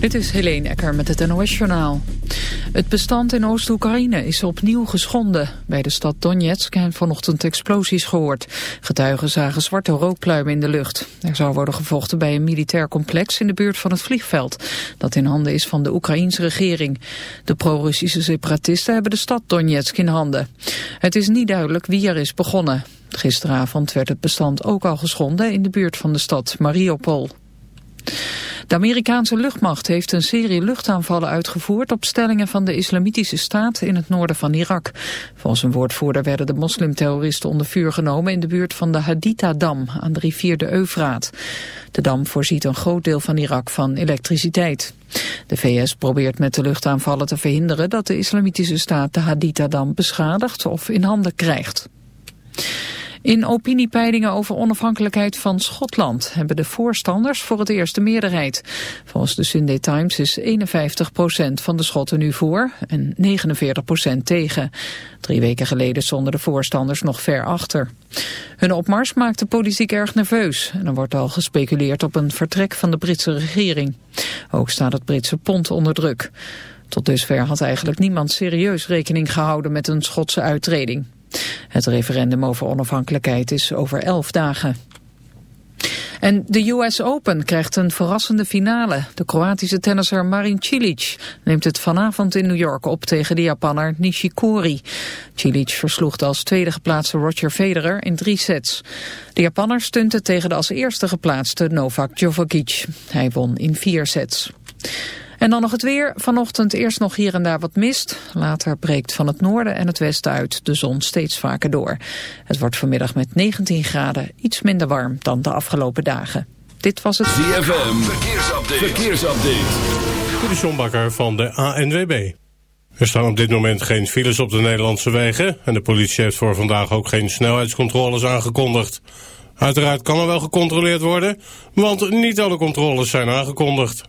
Dit is Helene Ecker met het NOS-journaal. Het bestand in Oost-Oekraïne is opnieuw geschonden. Bij de stad Donetsk zijn vanochtend explosies gehoord. Getuigen zagen zwarte rookpluimen in de lucht. Er zou worden gevochten bij een militair complex in de buurt van het vliegveld... dat in handen is van de Oekraïense regering. De pro-Russische separatisten hebben de stad Donetsk in handen. Het is niet duidelijk wie er is begonnen. Gisteravond werd het bestand ook al geschonden in de buurt van de stad Mariupol. De Amerikaanse luchtmacht heeft een serie luchtaanvallen uitgevoerd op stellingen van de islamitische staat in het noorden van Irak. Volgens een woordvoerder werden de moslimterroristen onder vuur genomen in de buurt van de Haditha-dam aan de rivier de Eufraat. De dam voorziet een groot deel van Irak van elektriciteit. De VS probeert met de luchtaanvallen te verhinderen dat de islamitische staat de Haditha-dam beschadigt of in handen krijgt. In opiniepeilingen over onafhankelijkheid van Schotland hebben de voorstanders voor het eerst de meerderheid. Volgens de Sunday Times is 51% van de Schotten nu voor en 49% tegen. Drie weken geleden stonden de voorstanders nog ver achter. Hun opmars maakt de politiek erg nerveus en er wordt al gespeculeerd op een vertrek van de Britse regering. Ook staat het Britse pond onder druk. Tot dusver had eigenlijk niemand serieus rekening gehouden met een Schotse uittreding. Het referendum over onafhankelijkheid is over elf dagen. En de US Open krijgt een verrassende finale. De Kroatische tennisser Marin Cilic neemt het vanavond in New York op tegen de Japanner Nishikori. Cilic versloeg de als tweede geplaatste Roger Federer in drie sets. De Japanner stunte tegen de als eerste geplaatste Novak Djokovic. Hij won in vier sets. En dan nog het weer. Vanochtend eerst nog hier en daar wat mist. Later breekt van het noorden en het westen uit de zon steeds vaker door. Het wordt vanmiddag met 19 graden iets minder warm dan de afgelopen dagen. Dit was het... ZFM, verkeersupdate. verkeersupdate. De Sjombakker van de ANWB. Er staan op dit moment geen files op de Nederlandse wegen... en de politie heeft voor vandaag ook geen snelheidscontroles aangekondigd. Uiteraard kan er wel gecontroleerd worden, want niet alle controles zijn aangekondigd.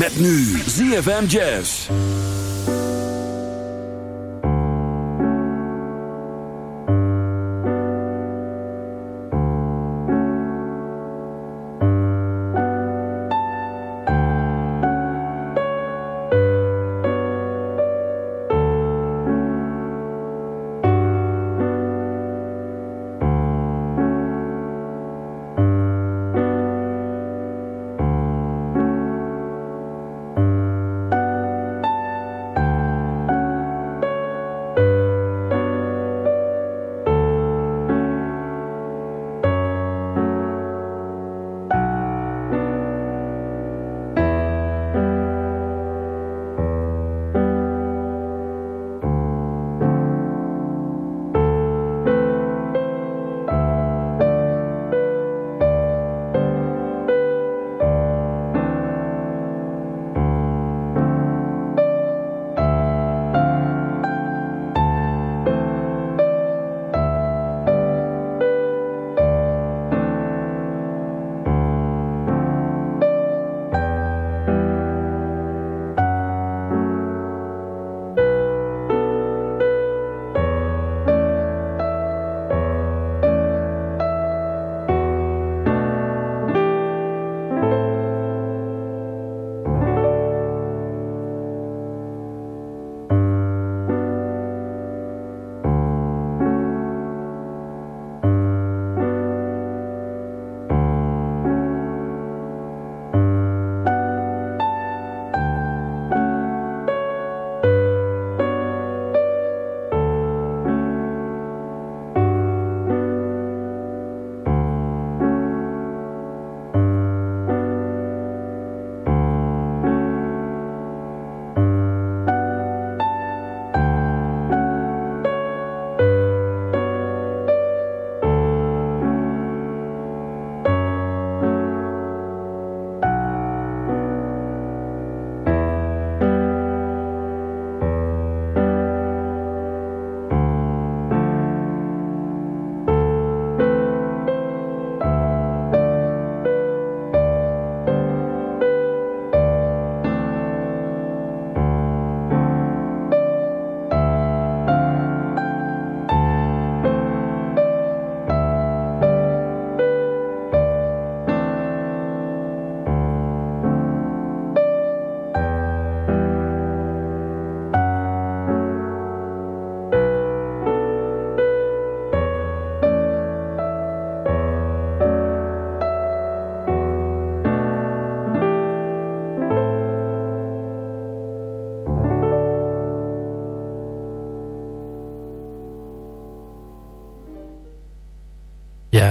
Met nu ZFM Jazz.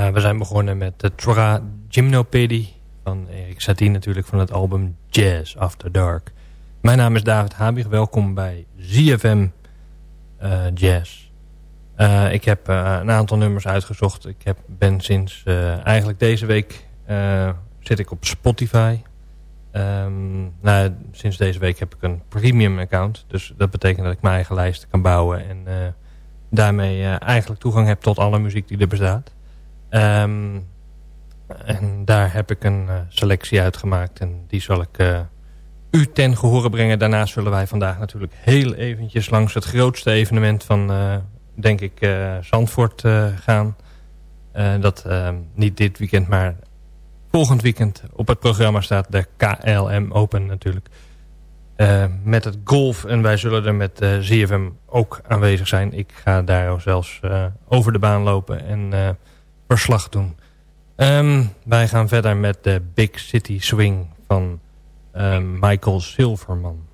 Ja, we zijn begonnen met de Tra Gymnopedie van Erik Satie natuurlijk van het album Jazz After Dark. Mijn naam is David Habig, welkom bij ZFM uh, Jazz. Uh, ik heb een aantal nummers uitgezocht. Ik heb, ben sinds eigenlijk deze week zit ik op Spotify. Um, nou, sinds deze week heb ik een premium account. Dus dat betekent dat ik mijn eigen lijst kan bouwen. En daarmee eigenlijk toegang heb tot alle muziek die er bestaat. Um, en daar heb ik een uh, selectie uitgemaakt. En die zal ik uh, u ten gehore brengen. Daarnaast zullen wij vandaag natuurlijk heel eventjes langs het grootste evenement van, uh, denk ik, Zandvoort gaan. dat niet dit weekend, maar volgend weekend op het programma staat. De KLM Open natuurlijk. met het golf. En wij zullen er met ZFM ook aanwezig zijn. Ik ga daar zelfs over de baan lopen en verslag doen. Um, wij gaan verder met de Big City Swing van um, Michael Silverman.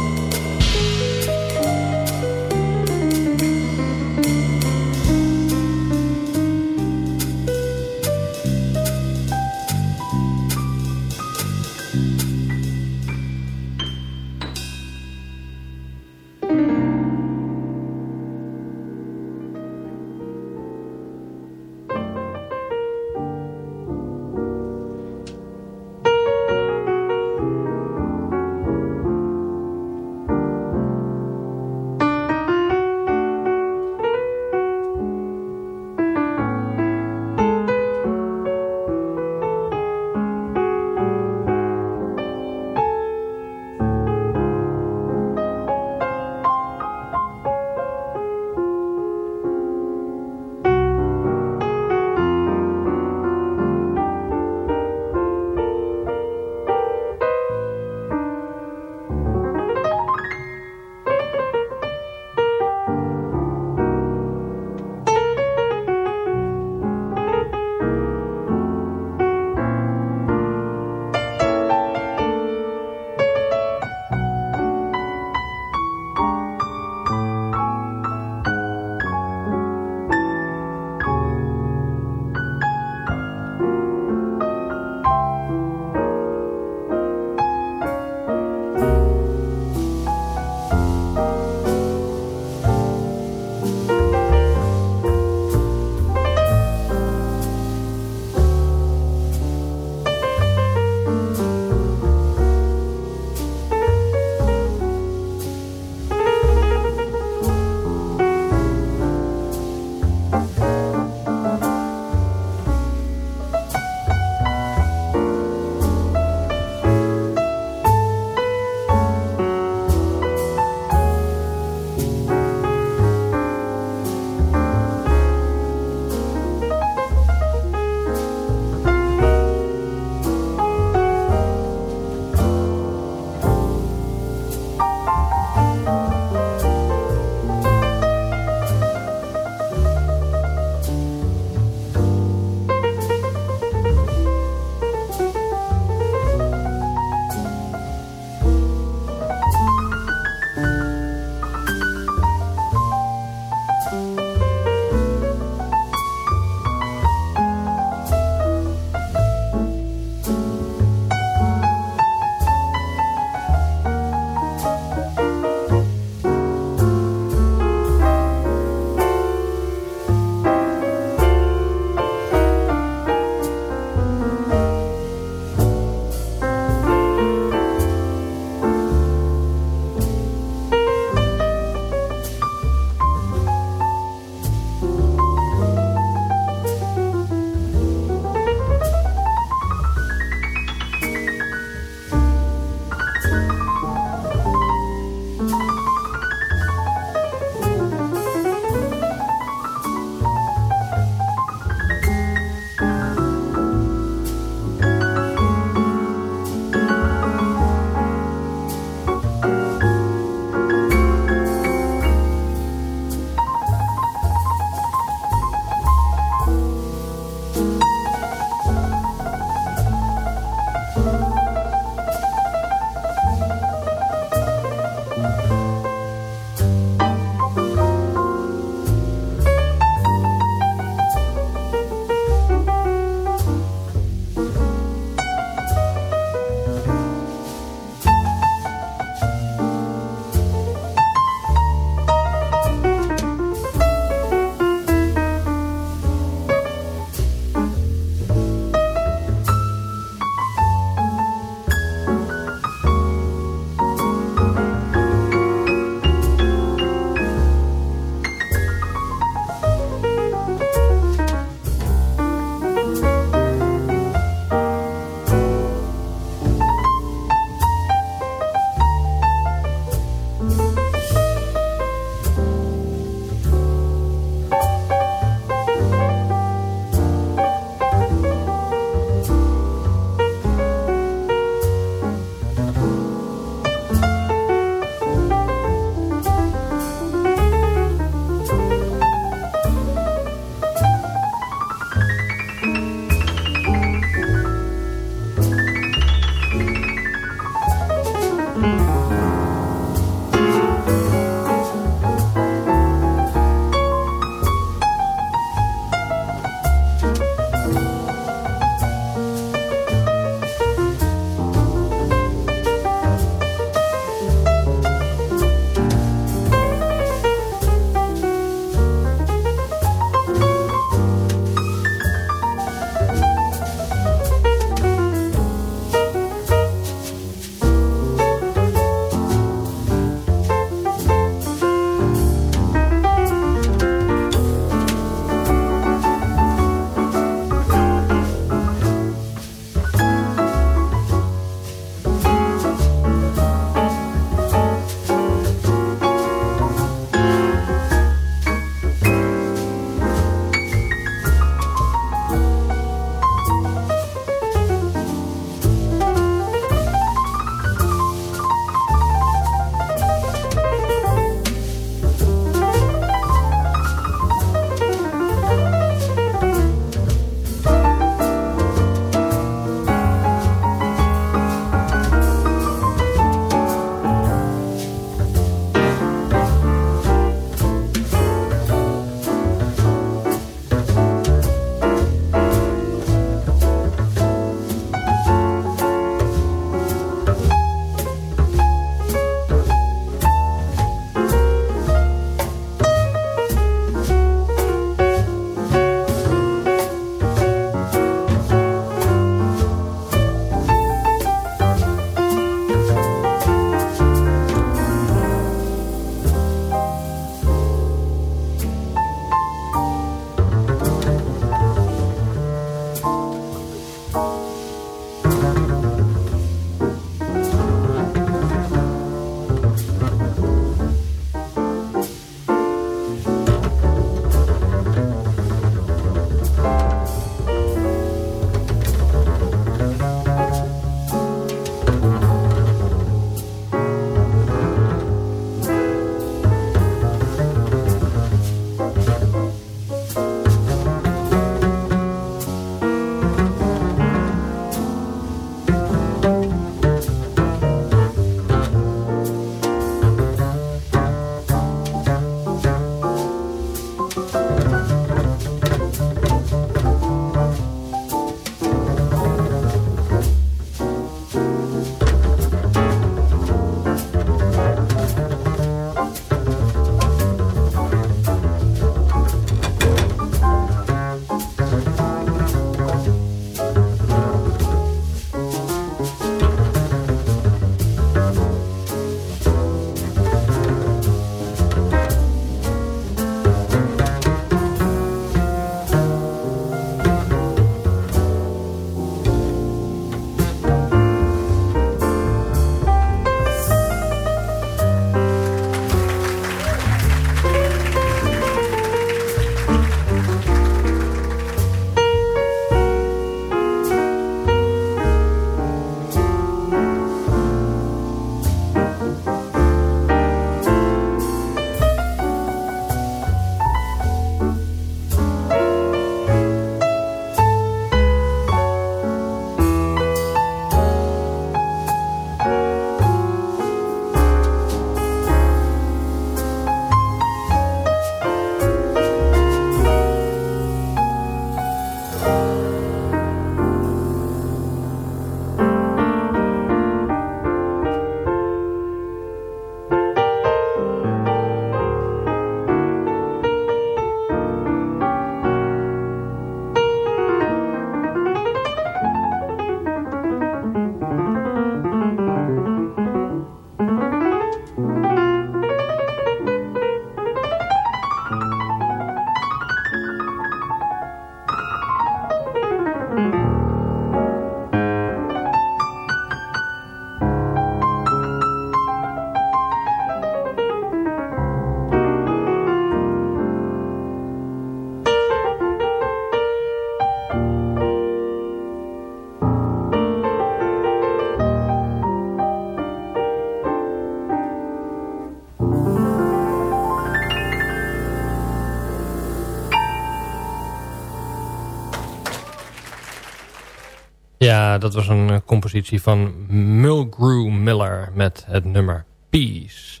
Ja, dat was een compositie van Mulgrew Miller met het nummer Peace.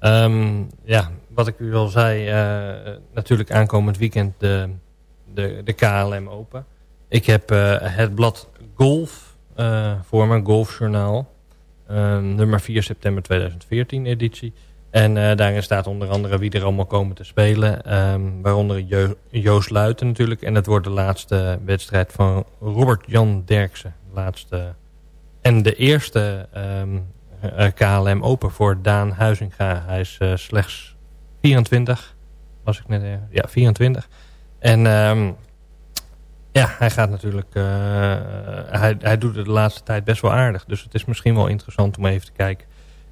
Um, ja, wat ik u al zei, uh, natuurlijk aankomend weekend de, de, de KLM Open. Ik heb uh, het blad Golf voor me, Golfjournaal. nummer 4 september 2014 editie. En uh, daarin staat onder andere wie er allemaal komen te spelen. Um, waaronder jo Joost Luiten natuurlijk. En het wordt de laatste wedstrijd van Robert-Jan Derksen. Laatste, en de eerste um, uh, KLM Open voor Daan Huizinga. Hij is uh, slechts 24. Was ik net Ja, 24. En um, ja, hij gaat natuurlijk... hij, hij doet het de laatste tijd best wel aardig. Dus het is misschien wel interessant om even te kijken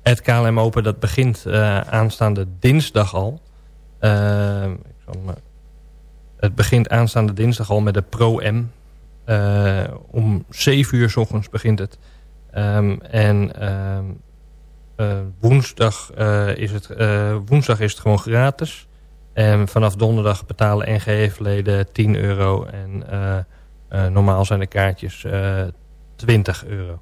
het KLM Open dat begint uh, aanstaande dinsdag al. Me, het begint aanstaande dinsdag al met de Pro-M. Uh, om 7 uur s ochtends begint het. Um, en um, woensdag, is het, woensdag is het gewoon gratis. En vanaf donderdag betalen NGF-leden 10 euro. En normaal zijn de kaartjes 20 euro.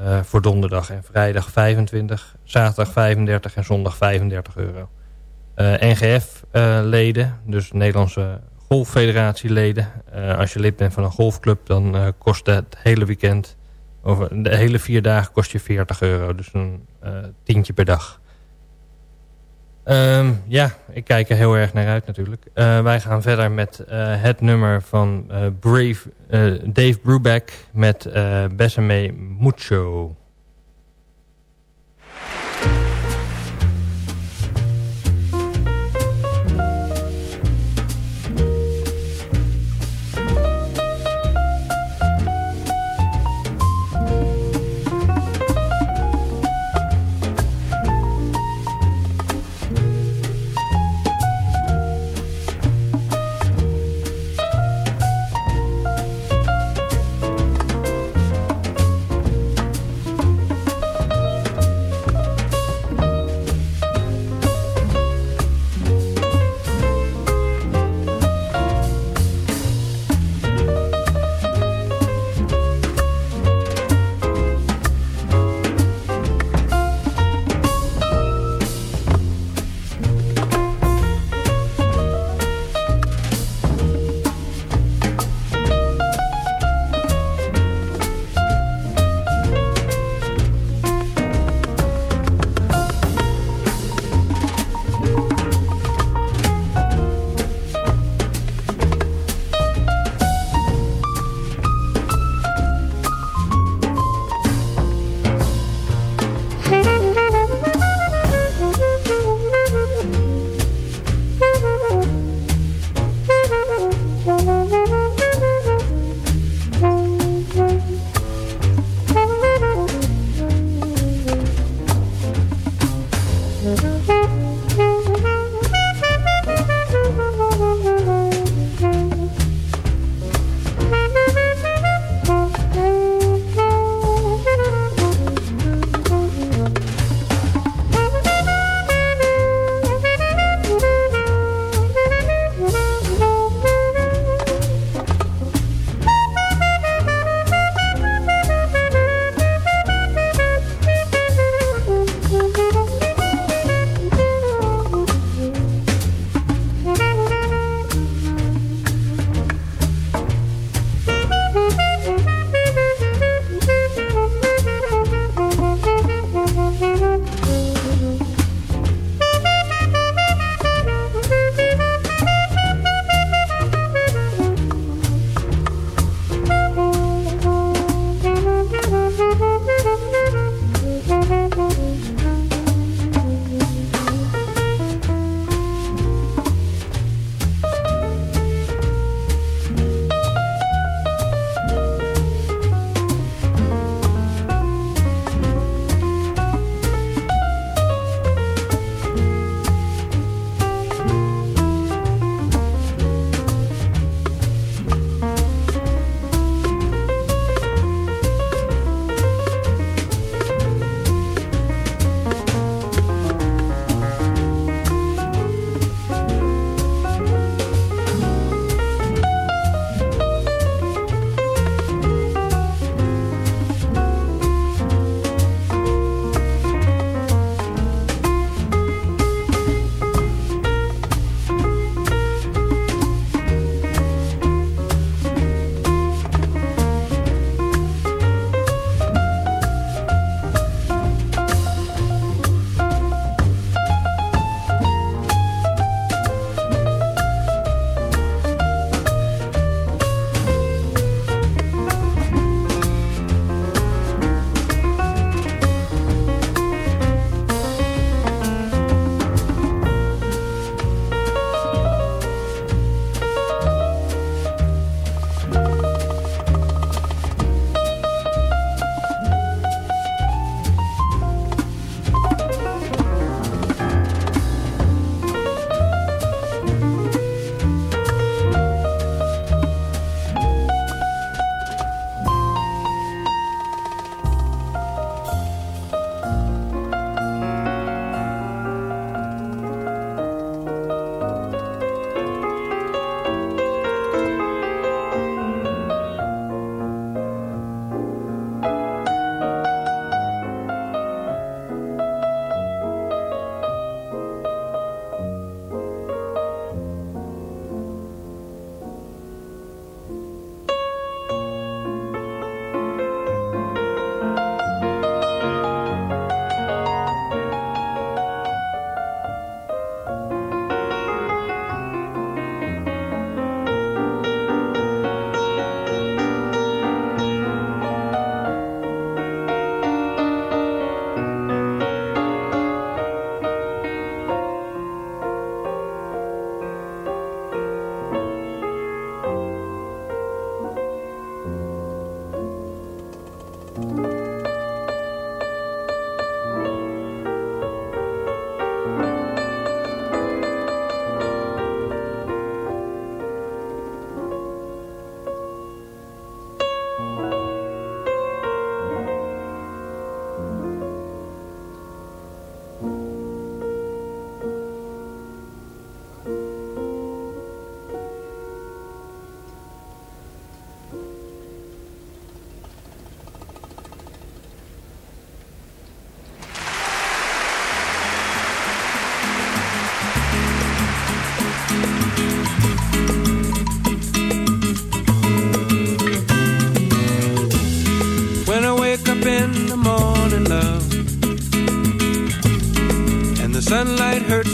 Uh, voor donderdag en vrijdag 25, zaterdag 35 en zondag 35 euro. Uh, NGF-leden, dus Nederlandse Golffederatieleden. als je lid bent van een golfclub, dan kost het hele weekend, of de hele vier dagen kost je 40 euro. Dus een tientje per dag. Um, ja, ik kijk er heel erg naar uit natuurlijk. Uh, wij gaan verder met uh, het nummer van uh, Brave, Dave Brubeck met Besame Mucho.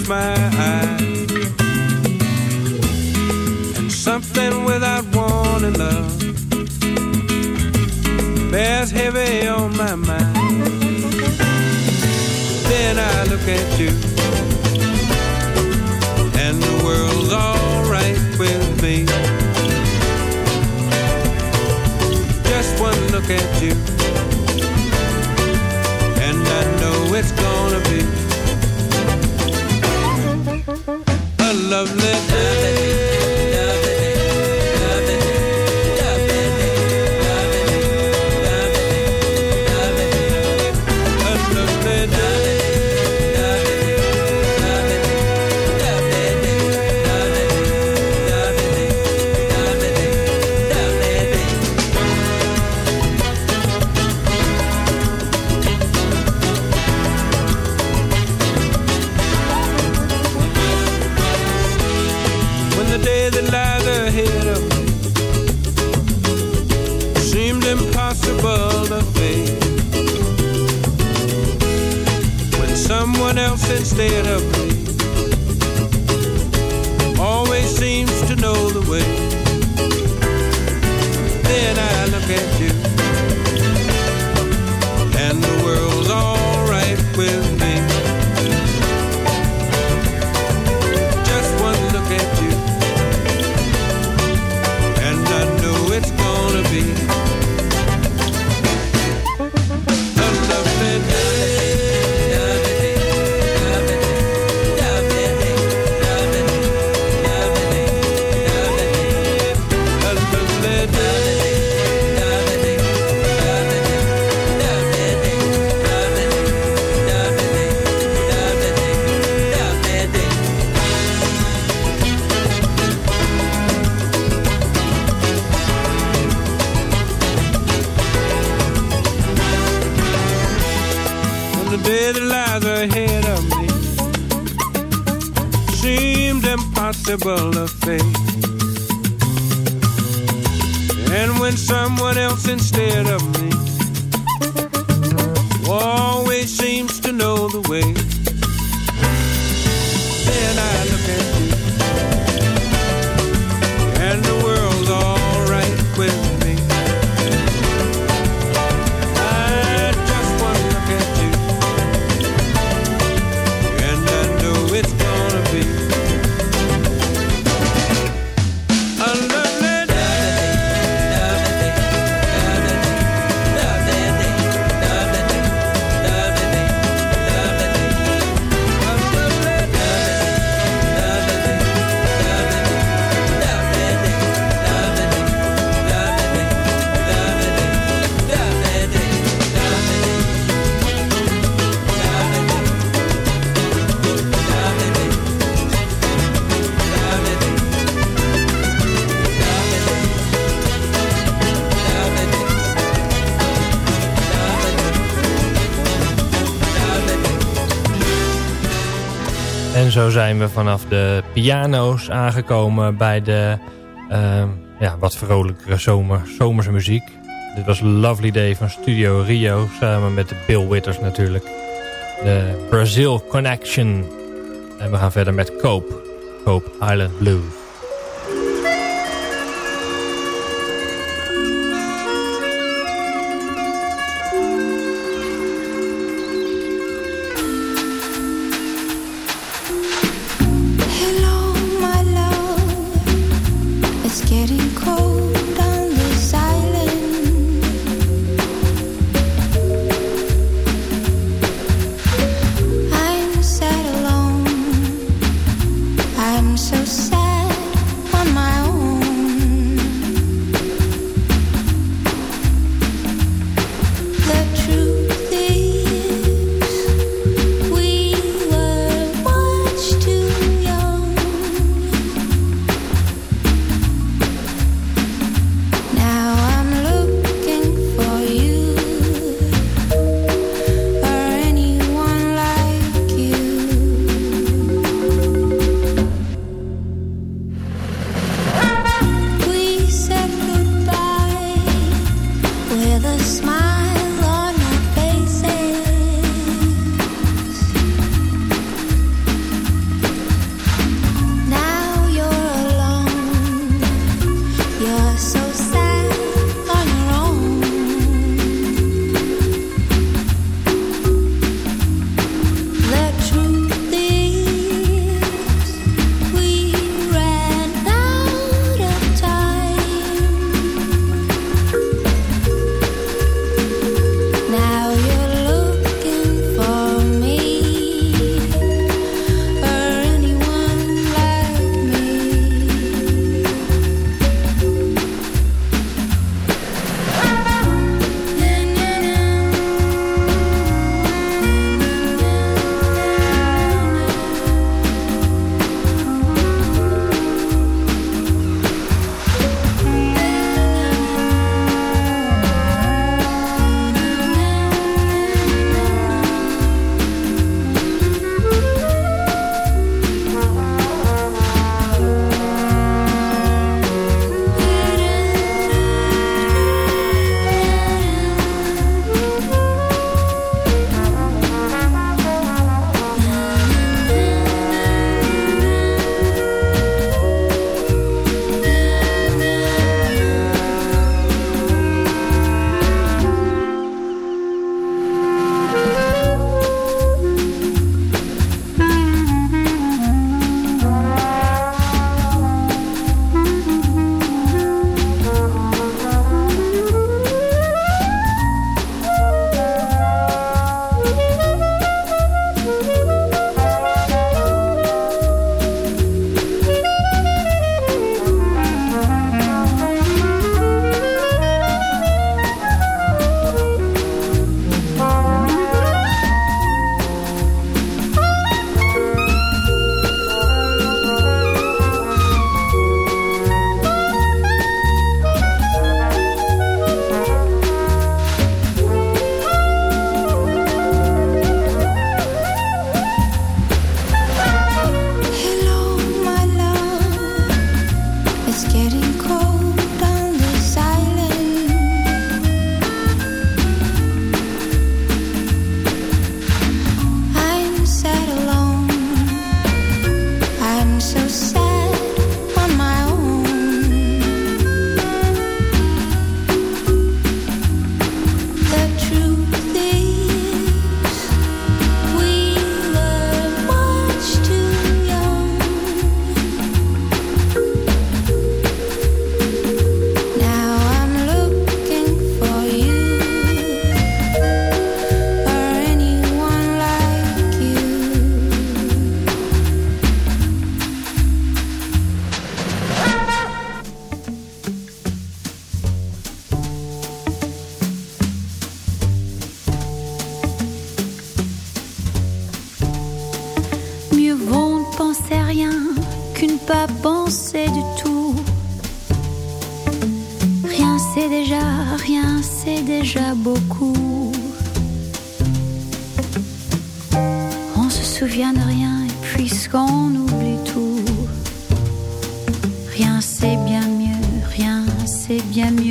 man instead of piano's aangekomen bij de ehm, ja, wat vrolijkere zomer, zomerse muziek. Dit was Lovely Day van Studio Rio samen met Bill Witters natuurlijk. De Brazil Connection. En we gaan verder met Cope. Cope Island Blues.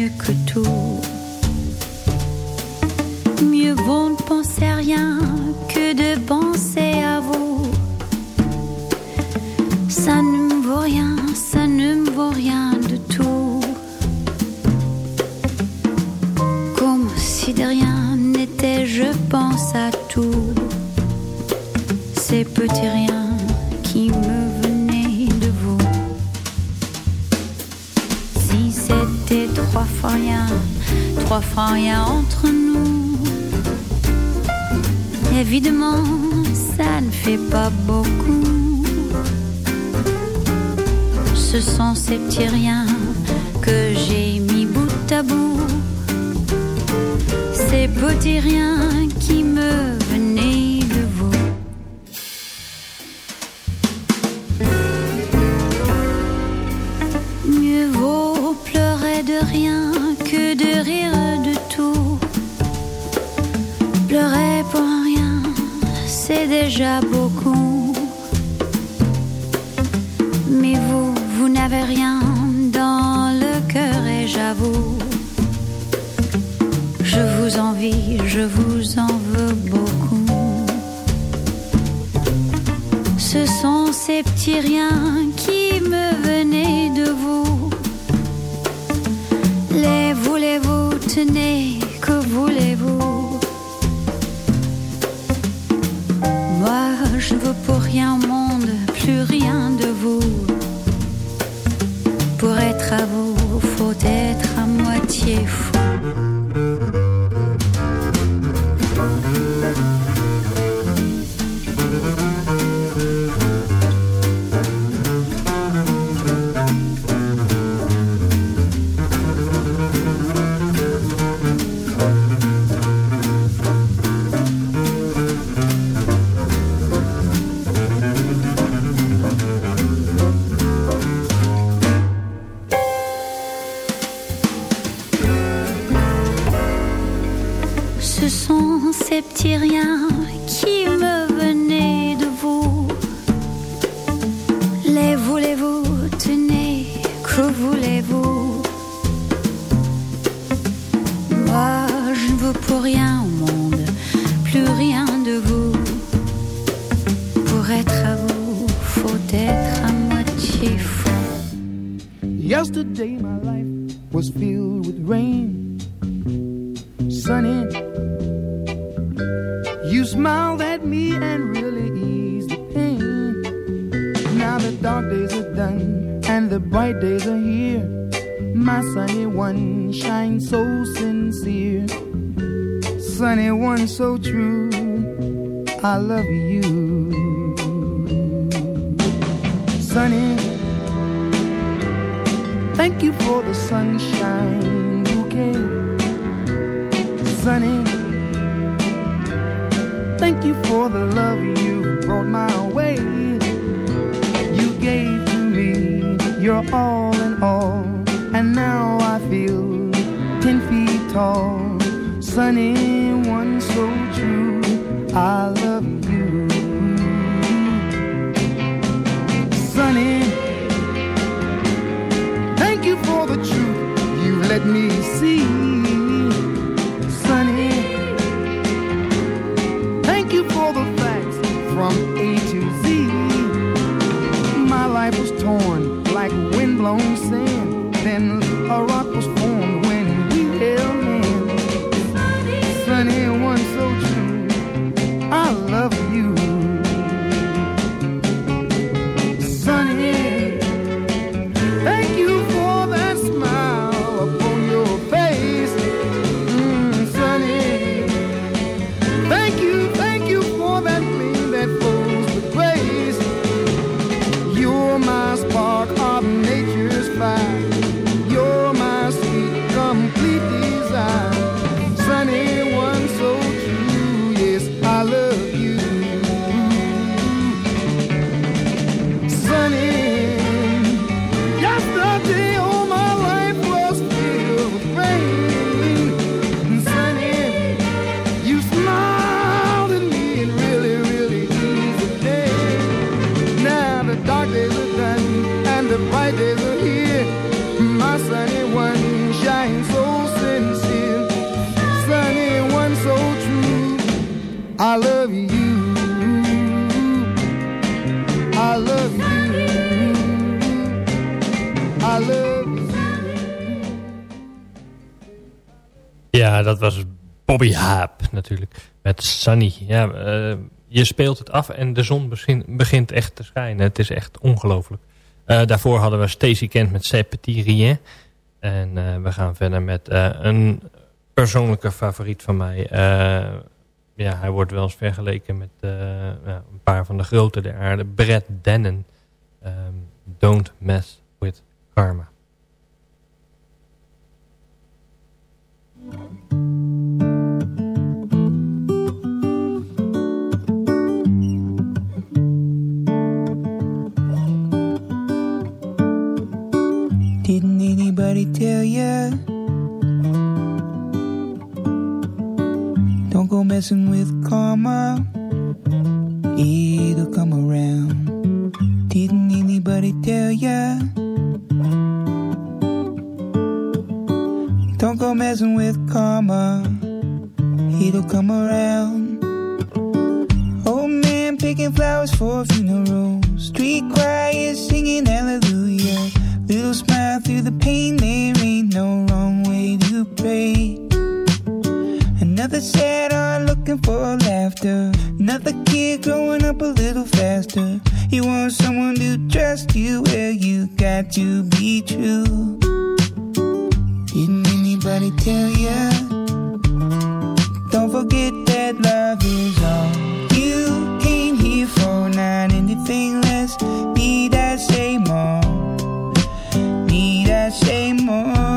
mieux que tout. Mieux vaut ne penser à rien que de bon trois francs, entre nous. Évidemment, ça ne fait pas beaucoup. Ce sont ces petits riens que j'ai mis bout à bout. Ces petits riens qui des petits riens see. Ja, eh, je speelt het af en de zon begin- begint echt te schijnen. Het is echt ongelooflijk. Eh, daarvoor hadden we Stacey Kent met C'est Petit Rien. En eh, we gaan verder met een persoonlijke favoriet van mij. Ja, hij wordt wel eens vergeleken met ja, een paar van de grote der aarde. Brett Dennen. Ehm, Don't mess with karma. Anybody tell ya? Don't go messing with karma. It'll come around. Didn't anybody tell ya? Don't go messing with karma. It'll come around. Old man picking flowers for a funeral. Street choir singing hallelujah. Little smile through the pain. There ain't no wrong way to pray. Another sad heart looking for laughter. Another kid growing up a little faster. You want someone to trust you. Well, you got to be true. Didn't anybody tell ya? Don't forget that love is all you came here for, not anything less. Need I say more?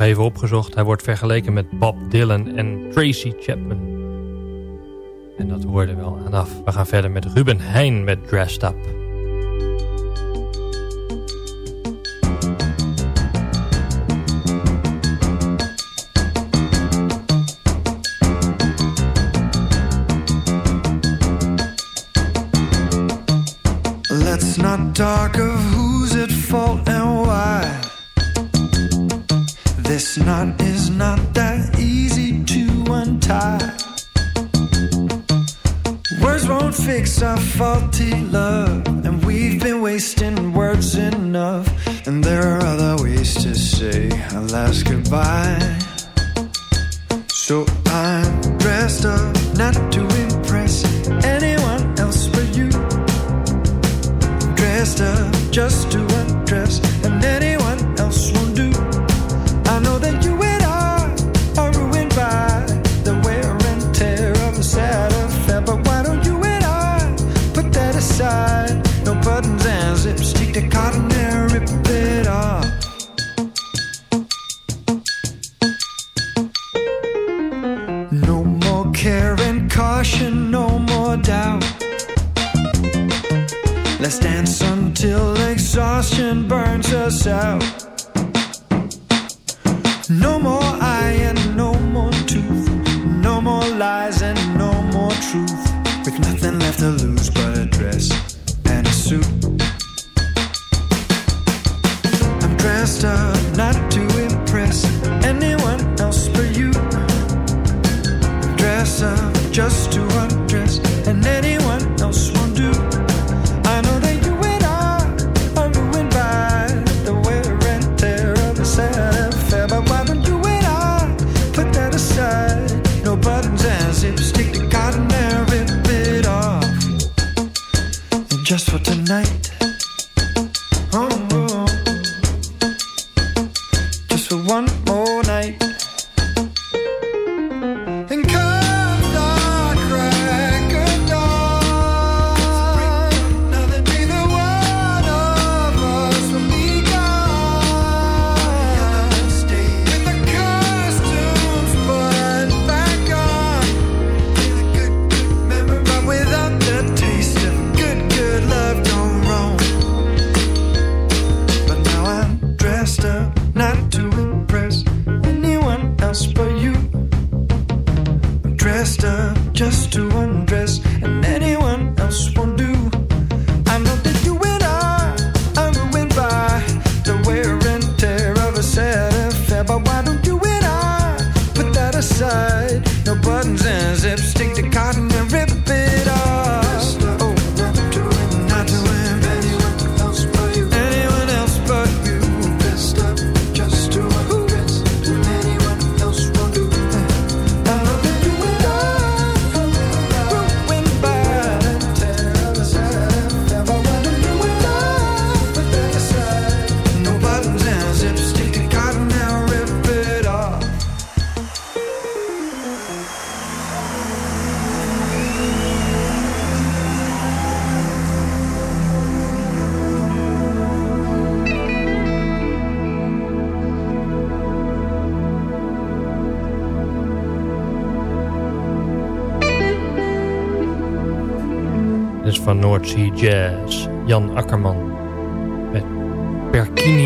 Even opgezocht. Hij wordt vergeleken met Bob Dylan en Tracy Chapman. En dat hoorde wel aan af. We gaan verder met Ruben Heijn met Dressed Up. To lose but Jazz. Jan Akkerman. Met Perkinis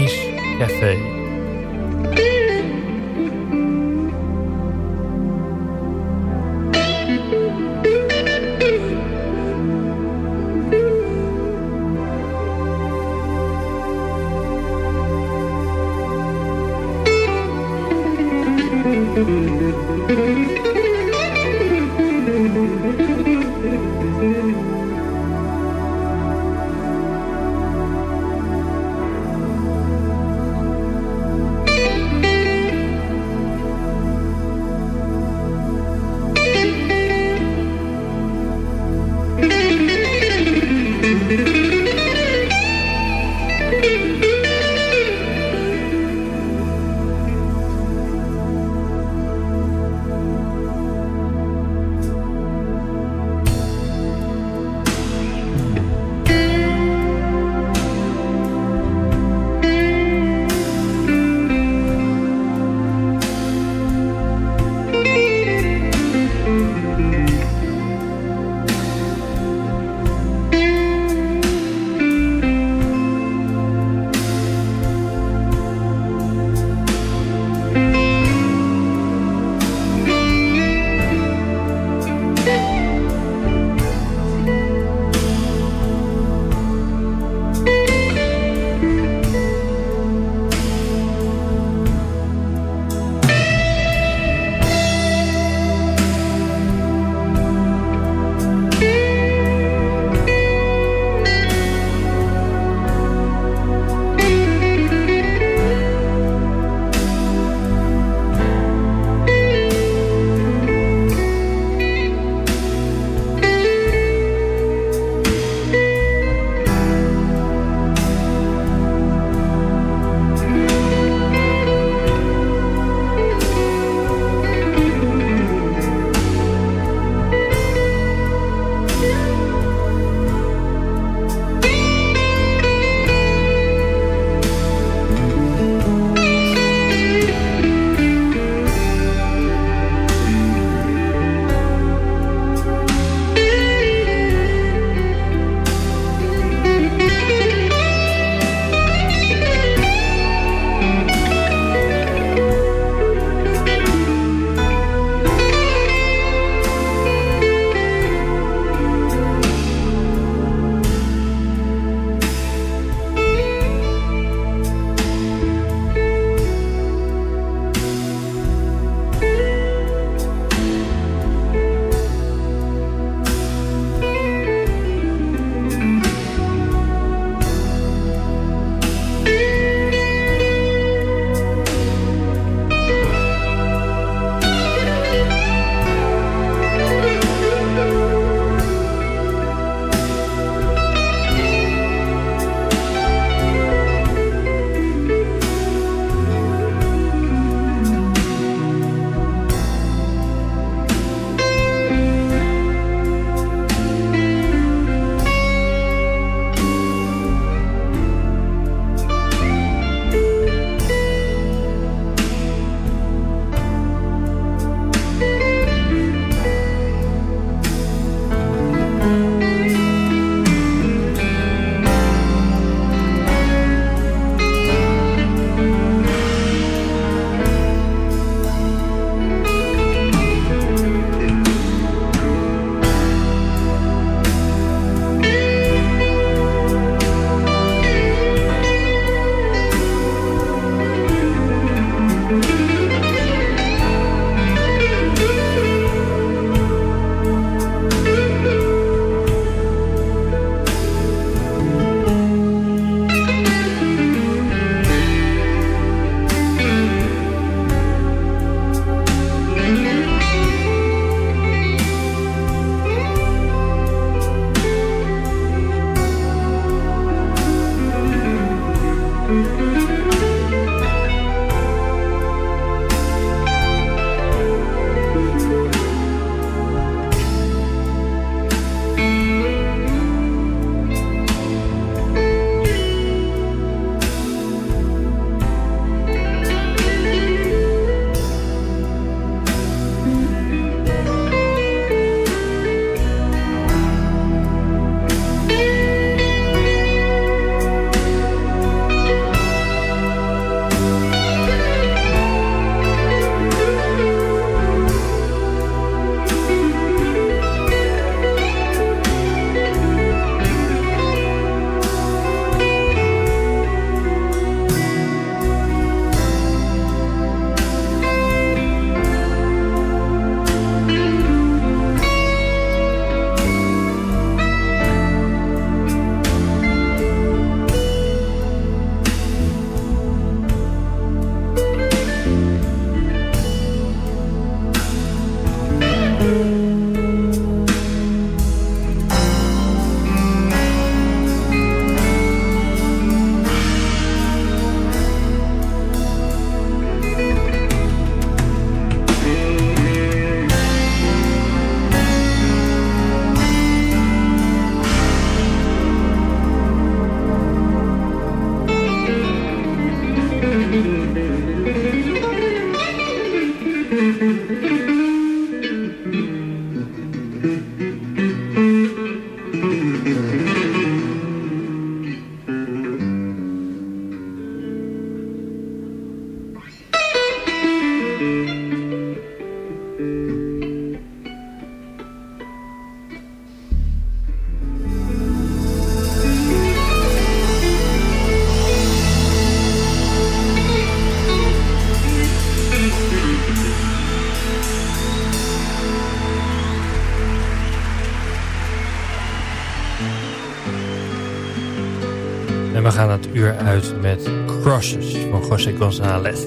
Crosses van José González.